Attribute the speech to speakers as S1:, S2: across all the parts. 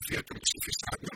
S1: devia ter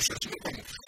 S1: processo de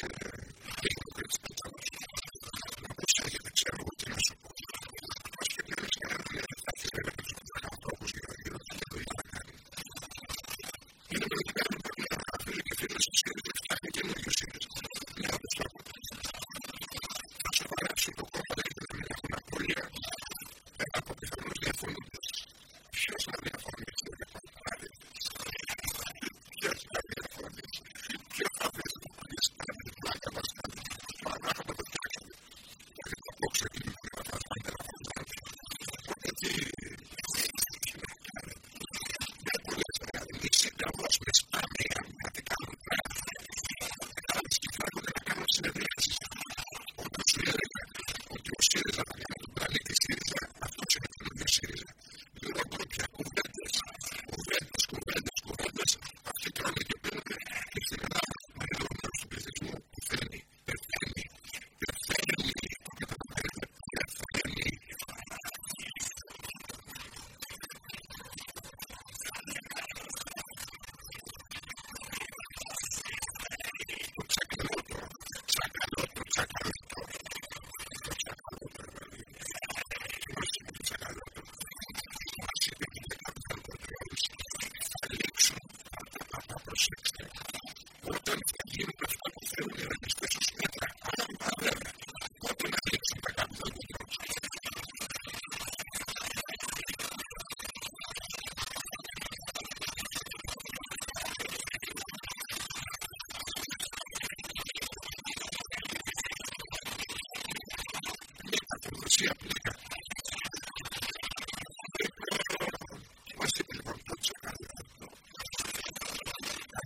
S1: to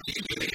S1: really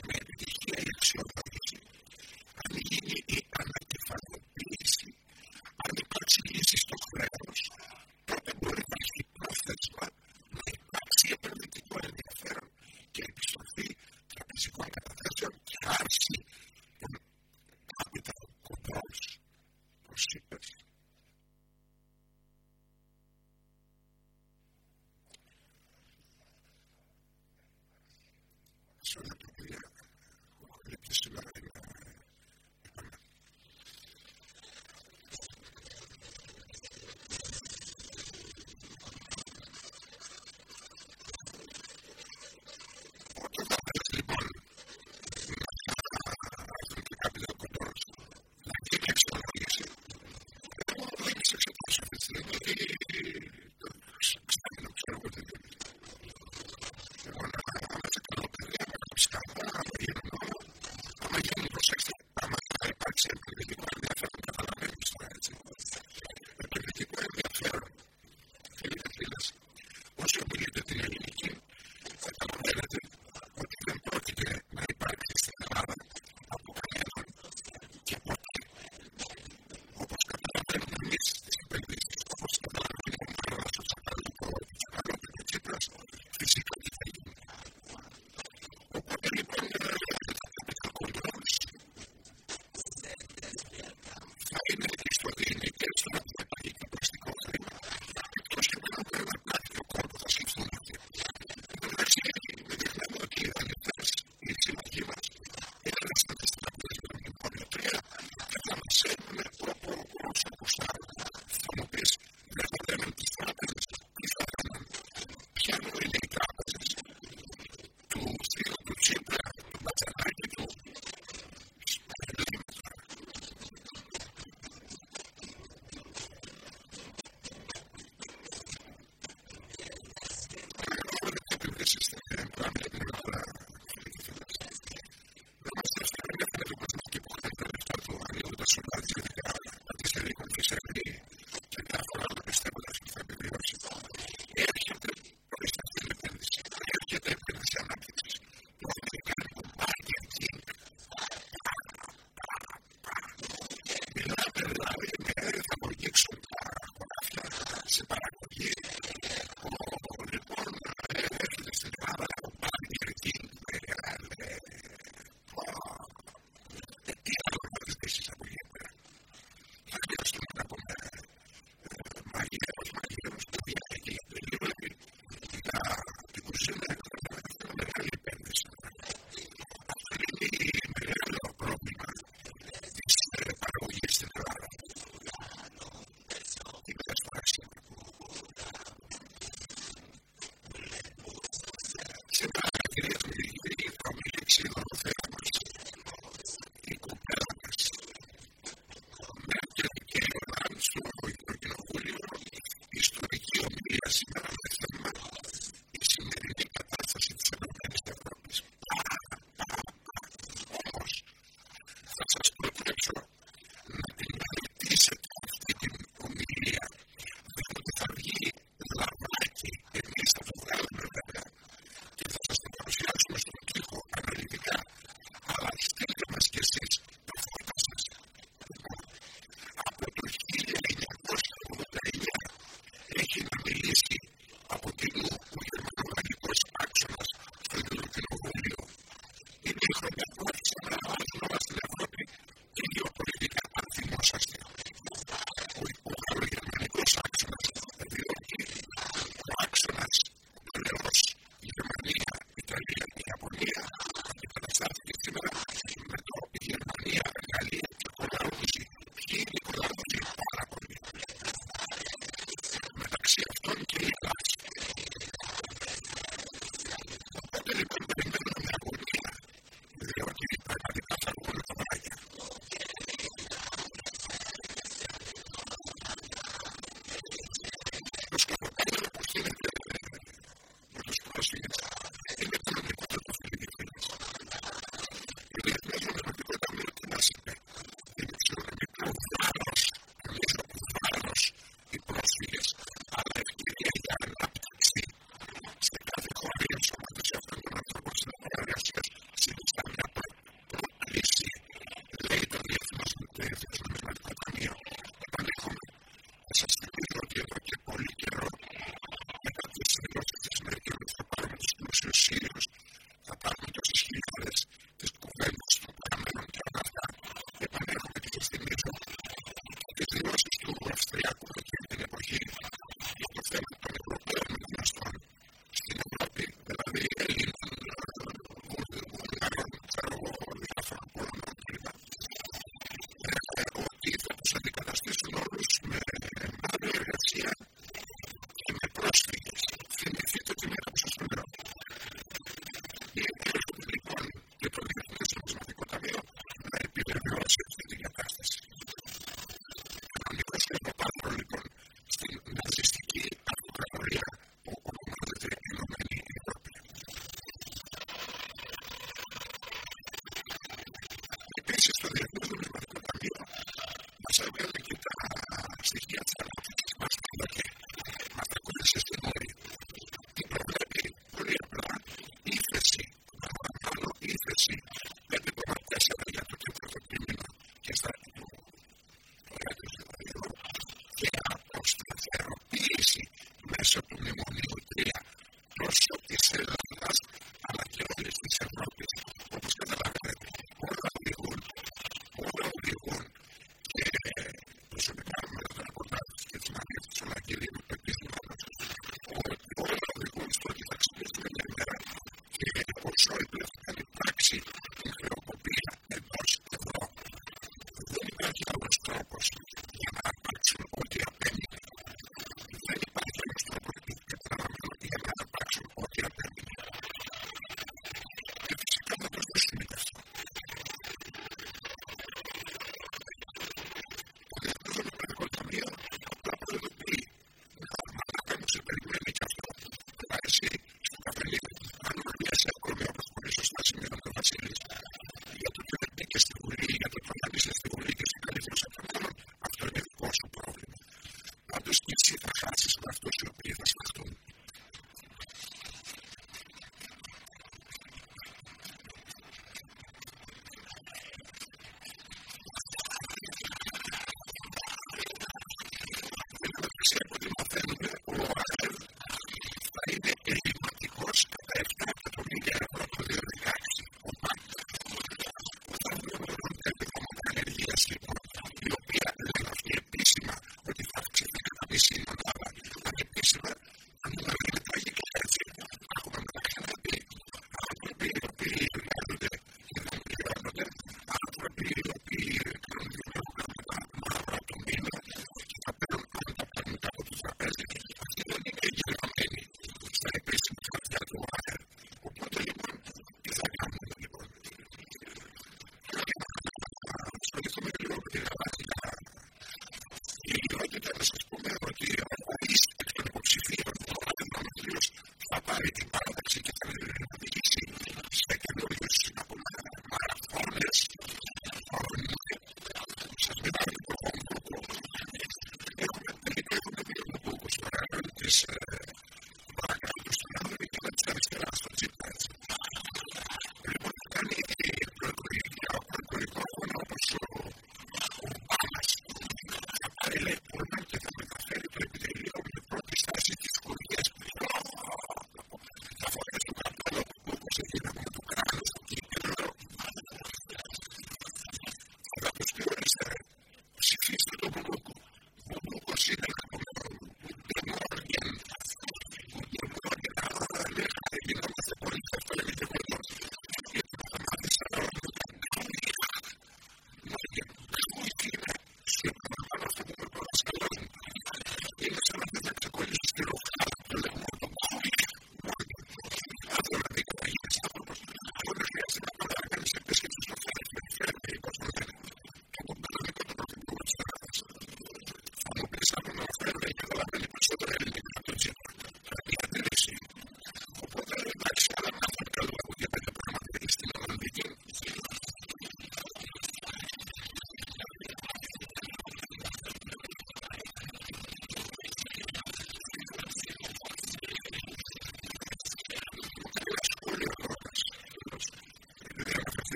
S1: Jesus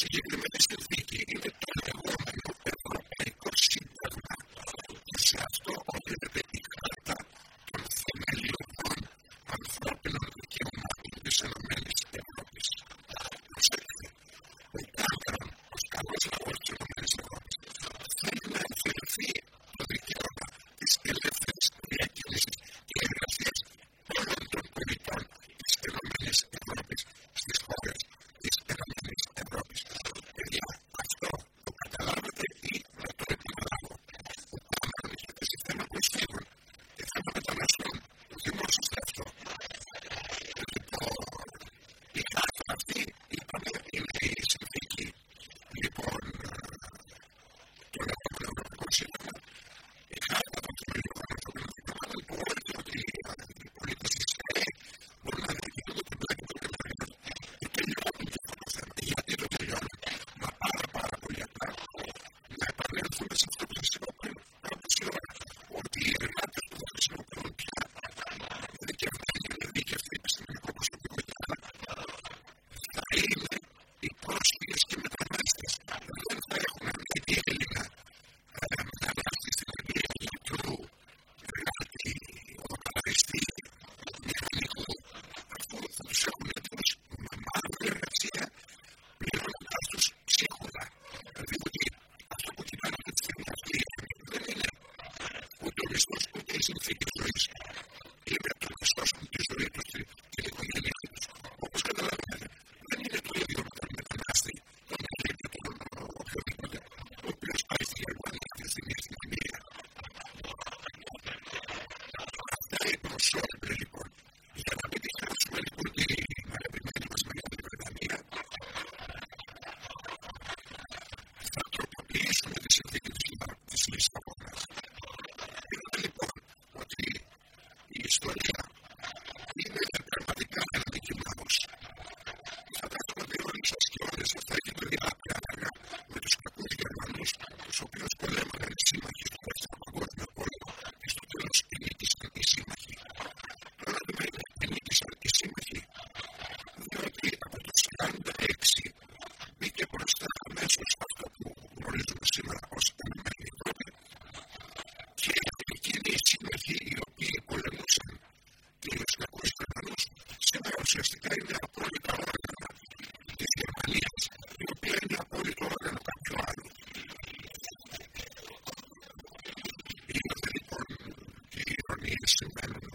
S1: συγκεκριμένη συνθήκη είναι Shortly or question rather than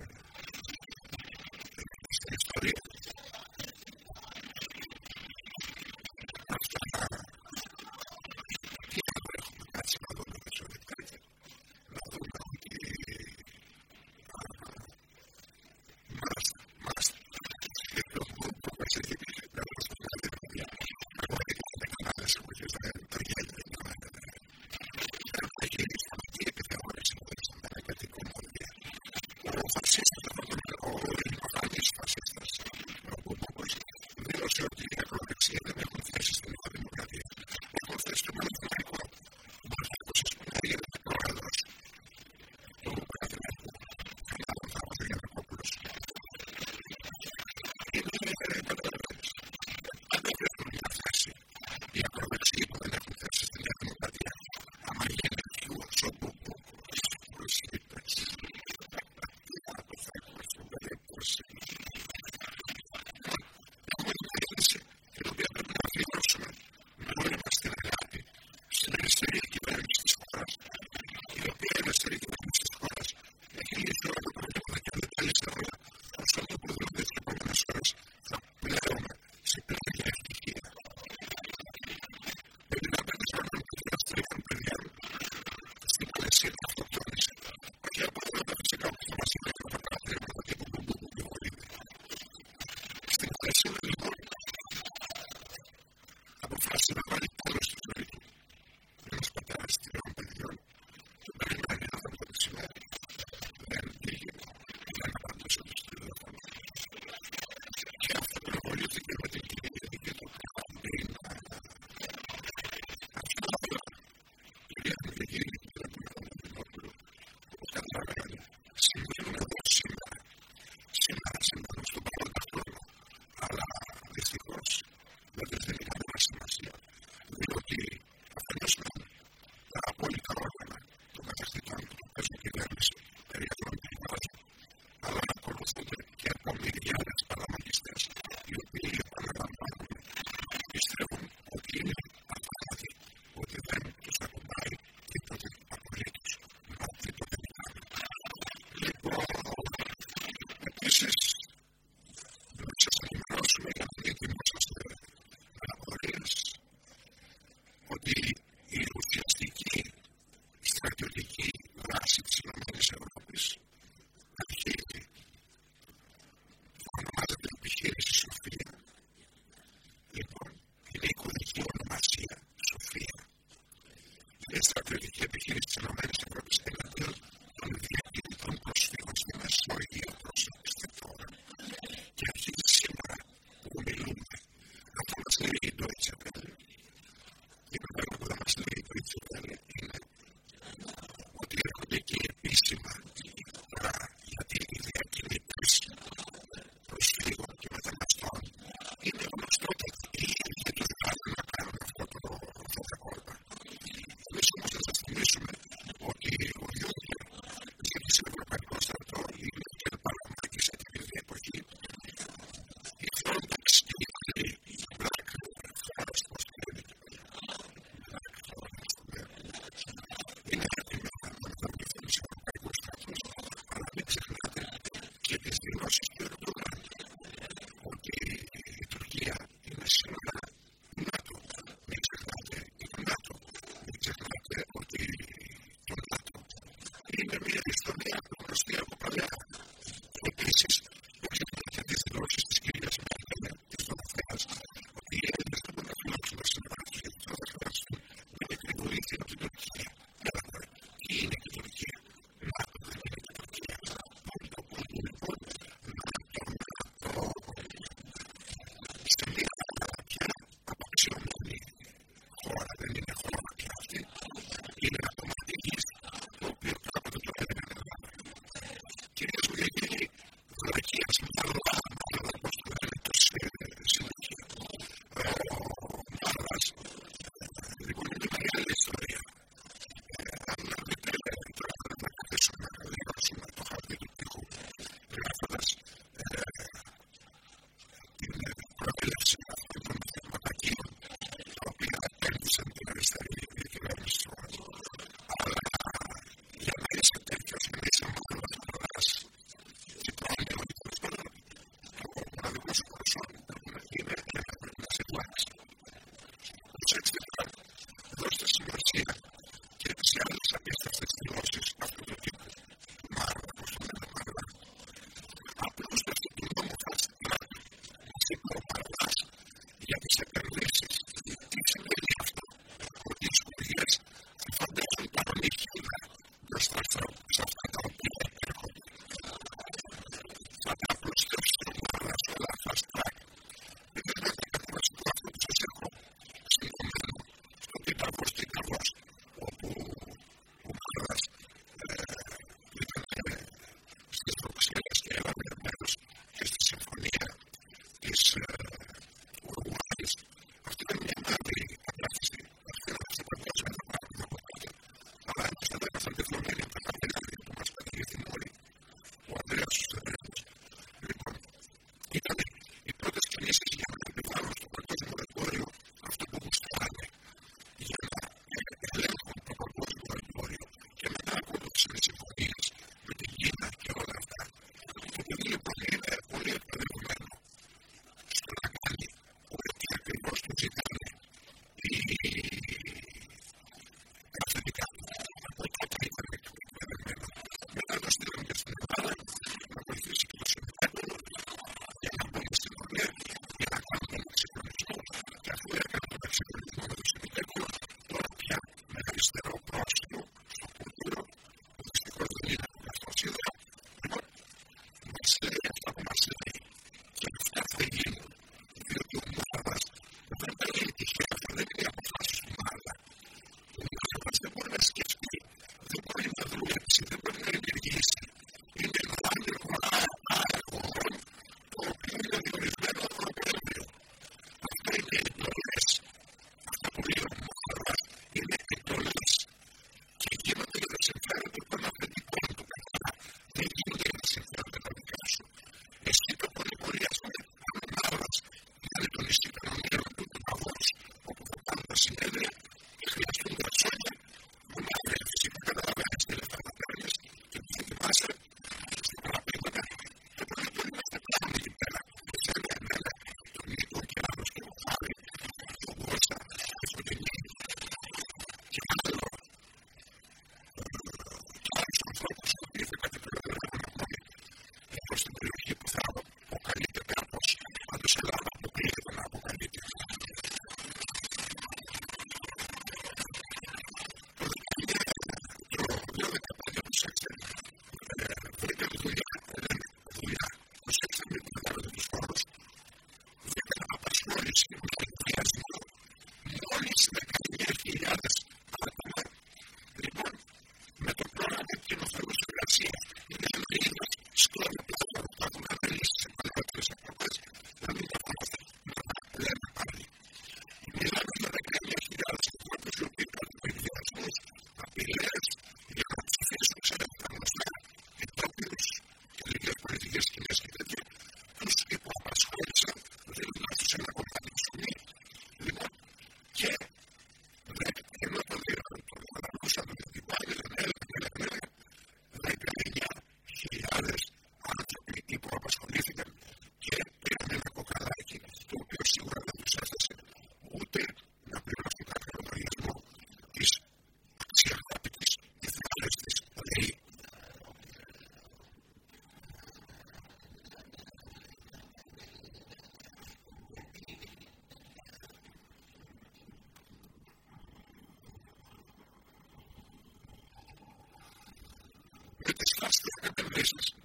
S1: business.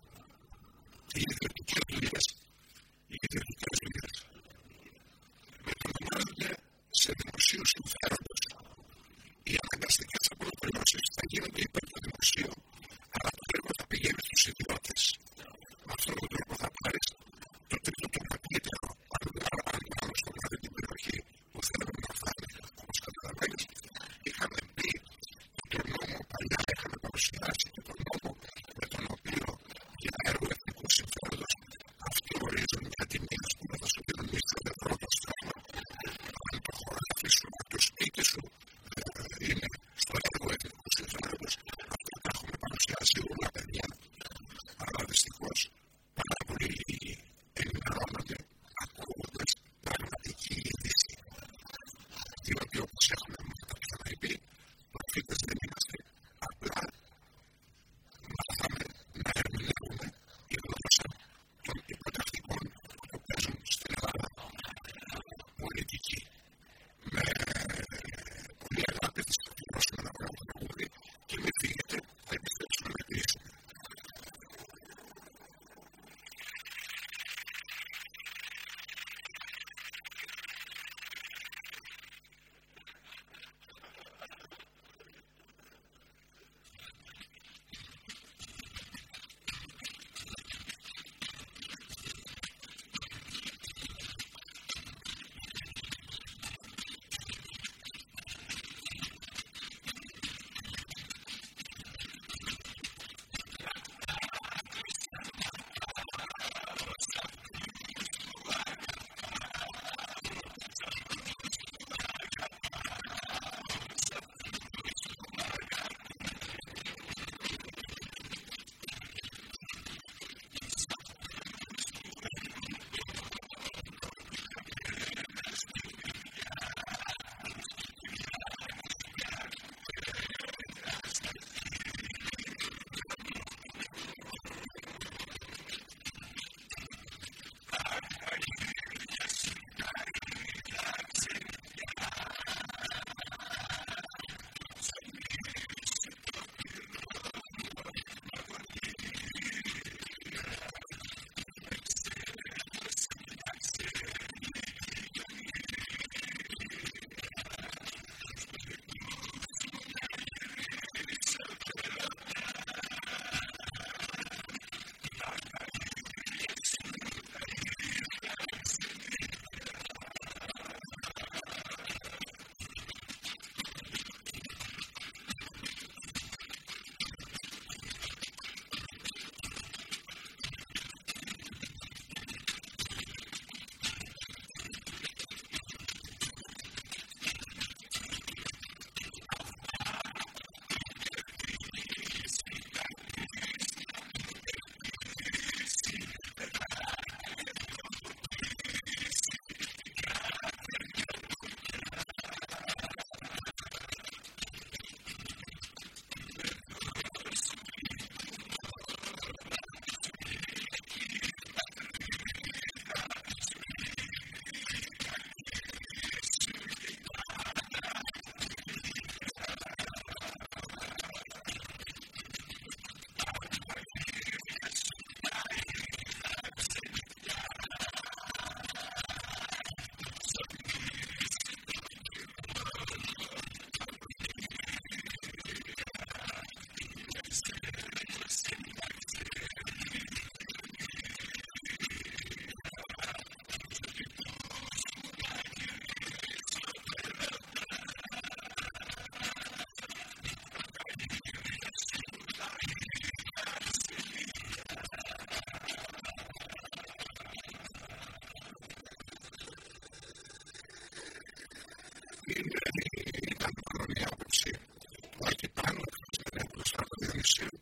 S1: Πολλές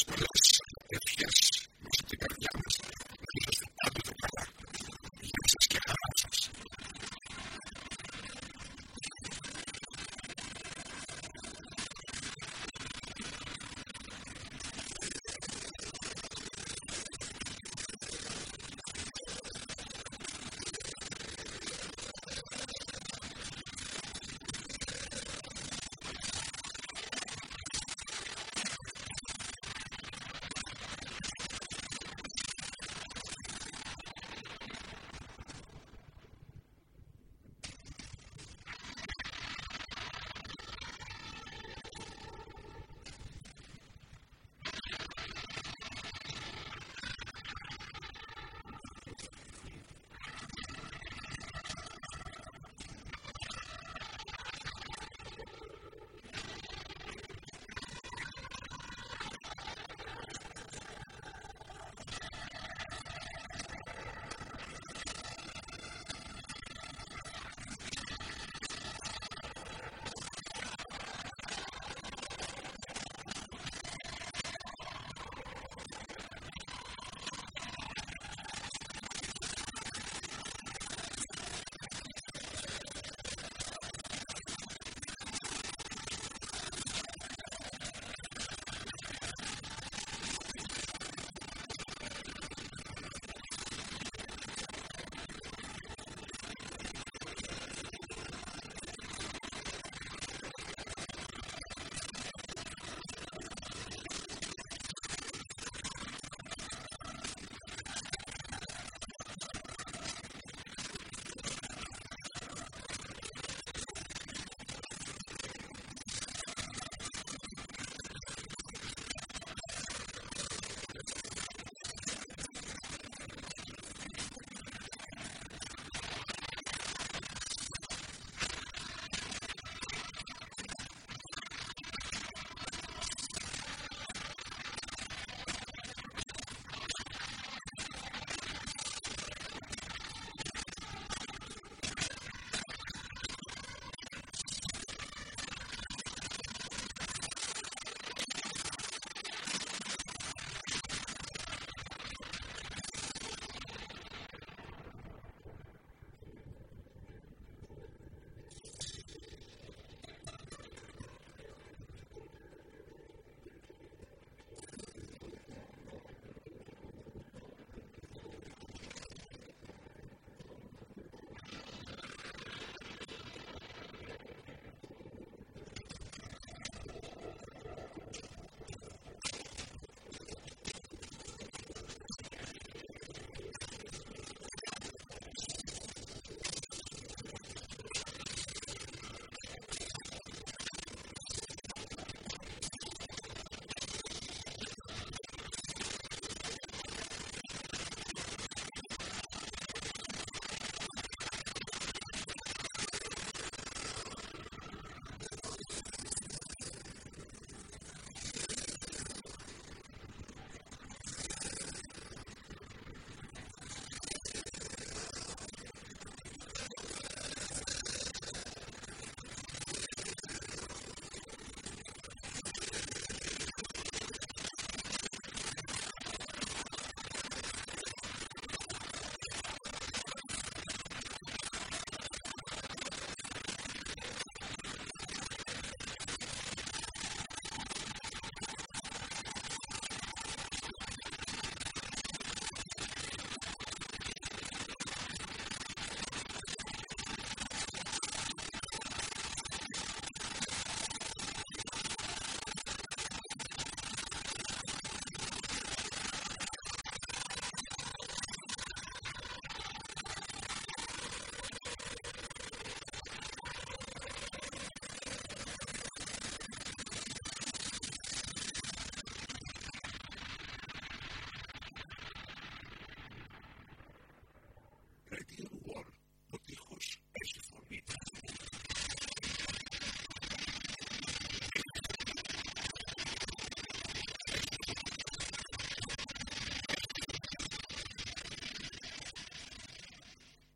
S1: Gracias por la